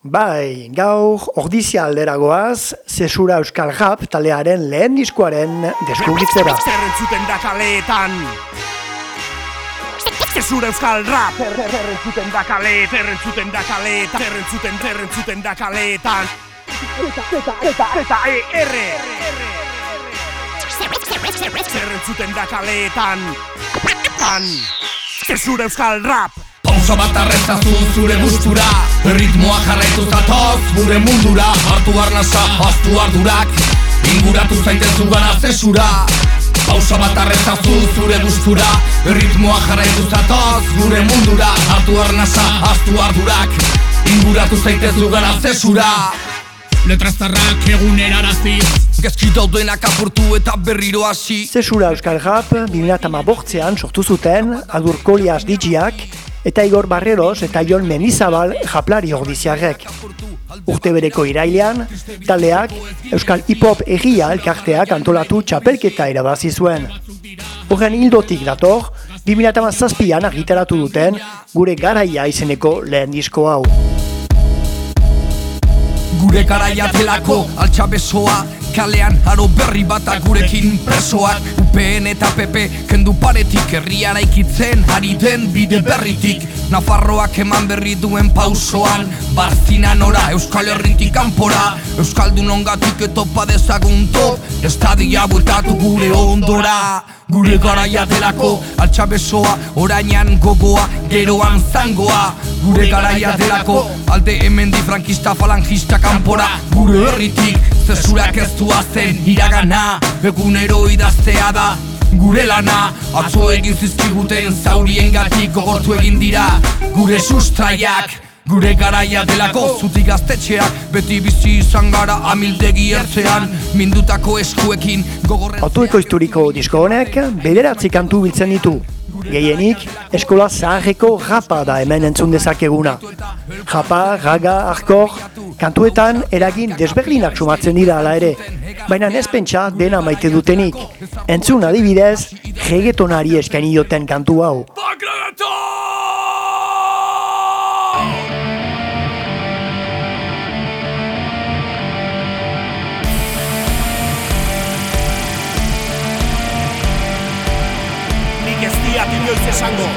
Bai, gaur ordizia alderagoaz, zesura euskal rap talearen lehen diskoaren deskubritzera. Zer entzuten da kaleetan? Zesura euskal rap. Zer entzuten da kaleetan Zer entzuten da kaleetan? Zer entzuten, zer entzuten da kaleetan? Eta, eta, eta, e, erre Zer entzuten da kaleetan? Tan Zesura euskal rap Pausa bat arretazu zure gustura. Ritmoa jarraitu zatoz gure mundura. Hartu arnasa, hartu ardurak. Inguratu zaitez zugana zesura. Pausa bat arretazu zure gustura. Ritmoa jarraitu zatoz gure mundura. Hartu arnasa, hartu ardurak. Inguratu zaitez zugana zesura. Letraztarrak eguneraraziz Gezki daudenak apurtu eta berriro hasi. Zesura euskal rap 2008an sortu zuten Adur Kolias digiak eta Igor Barreros eta Jon Menizabal japlari ordiziarrek. Urte bereko irailean, taldeak Euskal Hip-Hop egia elkarteak antolatu txapelketa irabazi zuen. Horren hildotik dator, 2008an argitaratu duten gure garaia izeneko lehen disko hau. Gure garaia delako altxabesoa Kalean aro berri bat gurekin presoak. UPN eta PP kendu paretik herriara ikitzen Ari den bide berritik. Nafarroak eman berri duen pausoan Barzina nora Euskal Herritik kanpora. Euskaldun ongatik etopa dezagun top Estadia bultatu gure ondora Gure garaia delako. Altxabesoa Orainan gogoa, geroan zangoa. Gure garaia delako alde hemen di frankista falangista kanpora. Gure herritik zezurak ez duazen iragana. Egunero idaztea da gure lana. Atzo egin zizkiguten zaurien gatik gogortu egin dira. Gure sustraiak Gure garaia delako zutik gaztetxeak Beti bizi izan gara amildegi ertzean Mindutako eskuekin gogorren Otueko historiko disko honek bederatzi kantu biltzen ditu. Gehienik, eskola zaharreko rapa da hemen entzun dezakeguna. Rapa, raga, arkor, kantuetan eragin desberdinak sumatzen dira ala ere. Baina ez pentsa dena maite dutenik. Entzun adibidez, regetonari eskaini dioten kantu hau. Esango.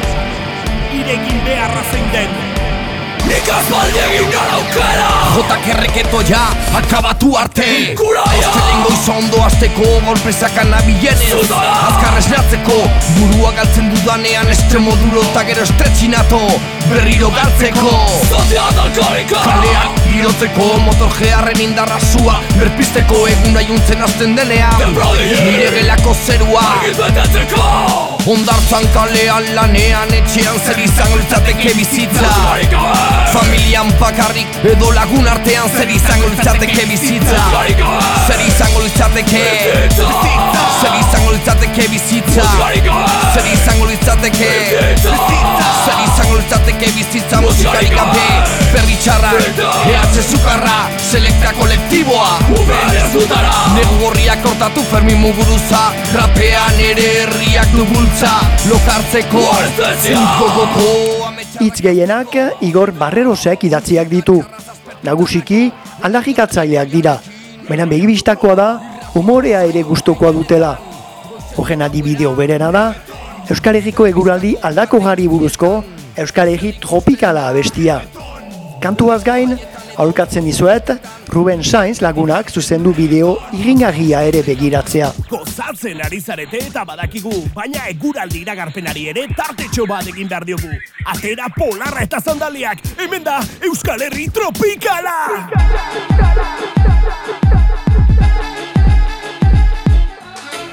Irekin beharra zein den. Nik azbaldi egin gara aukera! Jotak erreketo ja, akabatu arte. Kuraia Aztelengo izondo azteko Golpezak anabienez Azkar esnatzeko Burua galtzen dudanean Estremo duro eta gero estretxinato Berriro galtzeko. Zotea dalkarika Kalean girotzeko Motor geharren indarra zua Berpisteko egun aiuntzen azten denean Nire gelako zerua. Argiz Ondartzan kalean lanean etxean zer izango litzateke bizitza. Familian bakarrik edo lagun artean zer izango litzateke bizitza. Zer izango litzateke Zer izango litzateke bizitza. Zer izango litzateke Zer izango litzateke bizitza musikarik gabe Negu gorriak kortatu Fermin Muguruza Rapean ere herriak du bultza Lokartzeko Hitz gehienak Igor Barrerosek idatziak ditu. Nagusiki aldarrikatzaileak dira. Baina begibistakoa da umorea ere gustokoa dutela. Horren adibideo berena da Euskal Herriko eguraldi aldako buruzko Euskal Herri tropikala abestia. Kantuaz gain, aurkatzen dizuet, Ruben Sainz lagunak zuzendu bideo iringarria ere begiratzea. Gozatzen ari zarete eta badakigu Baina eguraldi iragarpenari ere tartetxo bat egin behar diogu. Atera polarra eta sandaliak Hemen da Euskal Herri Tropikala!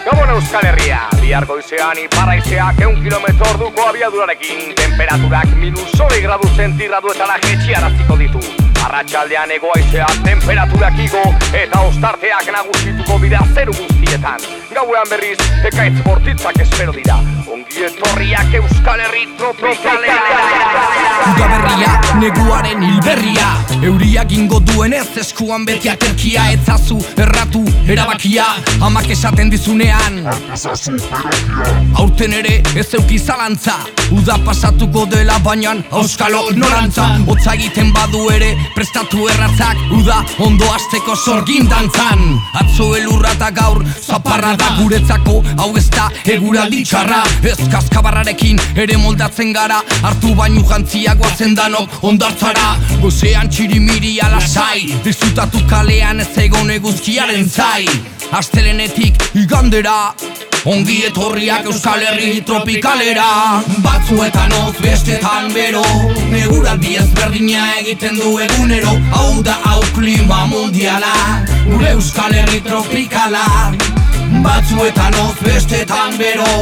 Gabon Euskal Herria, bihar goizean iparraizeak eun kilometro orduko abiadurarekin Temperaturak minus hori gradu zentirradu eta lajetxiaraziko ditu Arratxaldean egoaizea temperaturak igo eta ostarteak nagusituko bidea zeru guztietan. Gauean berriz, ekaitz bortitzak espero dira. Ongi etorriak Euskal Herri tropikalera. Uda berria, neguaren hilberria. Euriak ingo duen ez eskuan beti aterkia. Etzazu, erratu, erabakia. Amak esaten dizunean. Aurten ere ez euki zalantza Uda pasatuko dela bainan Euskalo norantza. Otza egiten badu ere prestatu erratzak Uda ondo asteko sorgin dantzan. Atzo elurra eta gaur zaparra da guretzako Hau ez da egura ditxarra Ez kaskabarrarekin ere moldatzen gara Hartu bainu jantzia guazen ondartzara. Gozean txirimiri alasai Disfrutatu kalean ez egon eguzkiaren zai. Astelenetik igandera Ongi etorriak Euskal Herri tropikalera. Batzuetan oz bestetan bero. Neguraldi ezberdina egiten du egunero. Hau da hau klima mundiala. Gure Euskal Herri tropikala. Batzuetan oz bestetan bero.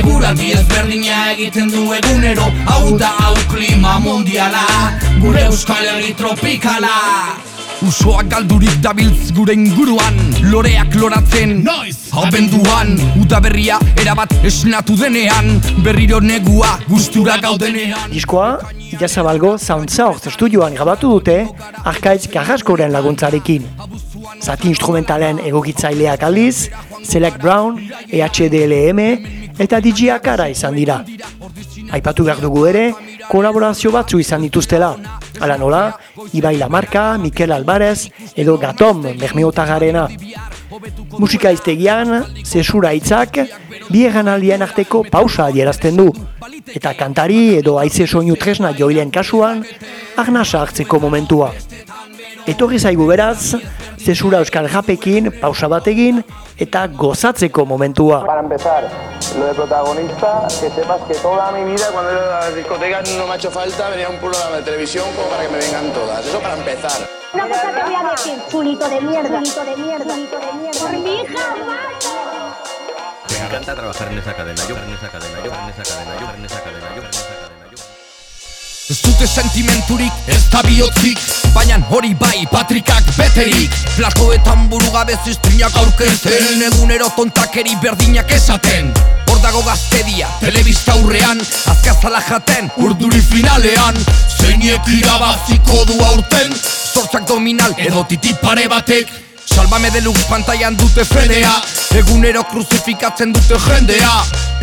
Eguraldi ezberdina egiten du egunero. Hau da hau klima mundiala. Gure Euskal Herri tropikala Usoak galdurik dabiltz gure inguruan Loreak loratzen Noiz Abenduan Uda berria erabat esnatu denean Berriro negua gustura gaudenean Diskoa, Jazabalgo Sound Source estudioan grabatu dute Arkaitz Carrascoren laguntzarekin. Zati instrumentalen egokitzaileak aldiz, Select Brown, EHDLM eta DJ Akara izan dira. Aipatu behar dugu ere, kolaborazio batzu izan dituztela. Hala nola, Ibai Lamarka, Mikel Alvarez edo Gatom Bermeotagarena. Musika iztegian, zesura hitzak, bi eganaldien arteko pausa adierazten du. Eta kantari edo aize soinu tresna joilen kasuan, arnasa hartzeko momentua. Etorri zaigu beraz, zesura euskal rapekin pausa bat egin eta gozatzeko momentua. Para empezar, lo de protagonista, que sepas que toda mi vida cuando era a las discotecas no me ha hecho falta venir a un programa de televisión como para que me vengan todas. Eso para empezar. Una cosa te voy a decir, chulito de mierda. Chulito de mierda. Chulito de mierda. Por mi hija, Me encanta trabajar en esa cadena, yo en esa cadena, yo en esa cadena, yo en esa cadena, yo en esa cadena. Ez dute sentimenturik, ez da bihotzik. Baina hori bai, patrikak beterik. Platoetan burugabe ziztrinak aurkezten Egunero tontakeri berdinak esaten. Hor dago gaztedia, telebista aurrean Azkazala jaten, urduri finalean. Zeinek irabaziko du aurten Zortzak dominal edo titipare batek Salbame deluxe pantailan dute fedea Egunero kruzifikatzen dute jendea.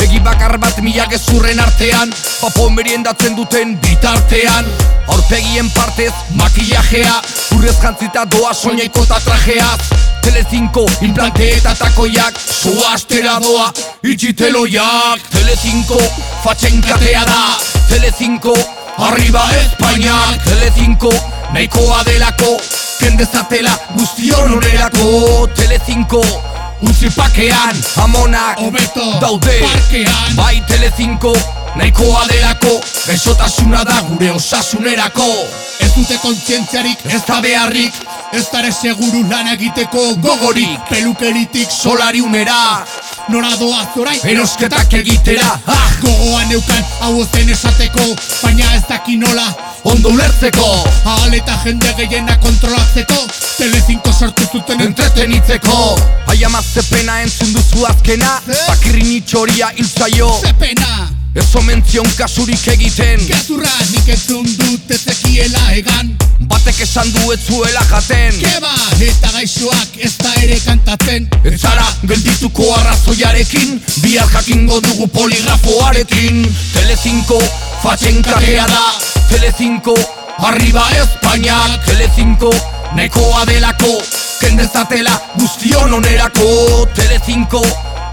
Egi bakar bat mila gezurren artean. Papo meriendatzen duten bitartean. Aurpegien partez makillajea. Urrez jantzita doa soñaiko eta trajeaz. Telecinco implante eta takoiak. Soa astera doa itxiteloiak Telecinco fatxen katea da. Telecinco arriba Espainiak. Telecinco nahikoa delako Kendezatela guztion onerako Telecinco Utzi pakean, amonak Hobeto, daude. parkean. Bai Telecinco, nahikoa delako. Gaixotasuna da gure osasunerako. Ez dute kontzientziarik, ez da beharrik. Ez dare seguru lan egiteko gogorik. Pelukeritik Solari unera, nora doaz orain erosketak egitera. ah, Gogoan neukan hau zen esateko Baina ez daki nola Ondo ulertzeko, Ahal eta jende gehiena kontrolatzeko. Telecinco sortu zuten entretenitzeko. Aia mazte pena entzun duzu azkena. Zer? Bakirrin itxoria hiltzaio Ze pena? Ez omentzion kasurik egiten. Gezurra nik entzun dut ez ekiela egan Batek esan du ez zuela jaten. Keba eta gaixoak ez da ere kantatzen. Ez zara geldituko arrazoiarekin Bihar jakingo dugu poligrafoarekin. Telecinco fatxen kajea da. Telecinco arriba Espainiak Telecinco nahikoa delako. Kendezatela guztion onerako. Telecinco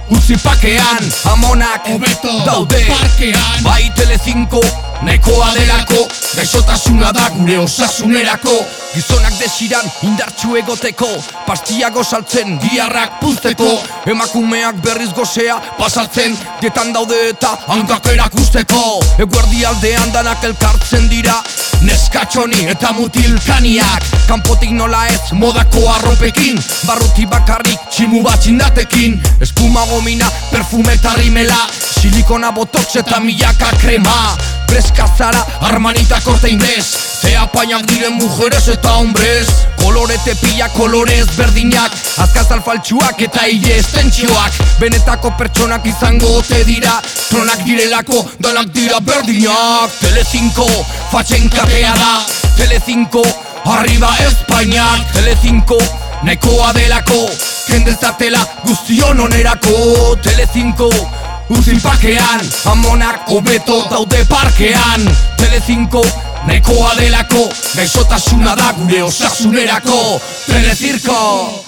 Utzi pakean, amonak Hobeto, daude. parkean. Bai Telecinco, nahikoa delako Gaixotasuna da gure osasunerako. Gizonak desiran indartxu egoteko Pastiago saltzen, giarrak puzteko. Emakumeak berriz gozea pasatzen Dietan daude eta hankak erakusteko. Eguerdi aldean danak elkartzen dira Neskatxoni eta mutilkaniak. Kanpotik nola ez modako arropekin Barruti bakarrik tximu bat txindatekin. Espuma gomina, perfume eta rimela Silikona botox eta milaka krema Preska zara, armanita korte inglés. Ze apainak diren mujeres eta hombres. Kolorete pila kolorez berdinak Azkazal faltsuak eta hile estentxioak Benetako pertsonak izango ote dira. Tronak direlako danak dira berdinak. Telecinco fatxen katea da. Telecinco arriba Espainiak. Telecinco nahikoa delako. Jendezatela guztion onerako. Telecinco Uzin pakean, amonak hobeto daude parkean. Telecinco nahikoa delako Gaixotasuna da gure osasunerako. Telecirco